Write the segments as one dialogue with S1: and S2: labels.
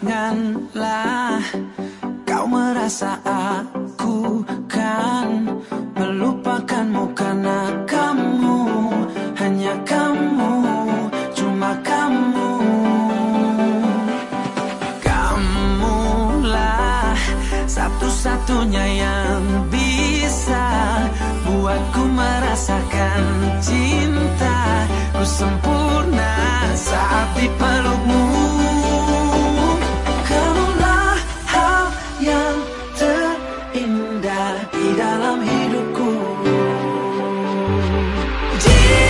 S1: Janganlah kau merasa aku kan melupakanmu karena kamu hanya kamu cuma kamu. Kamulah satu-satunya yang bisa buatku merasakan cinta. Ku sempurna saat dipelukmu dear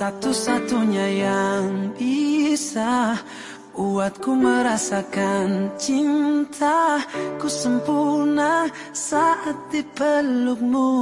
S1: Satu-satunya yang bisa Buatku merasakan cinta. Ku sempurna saat dipelukmu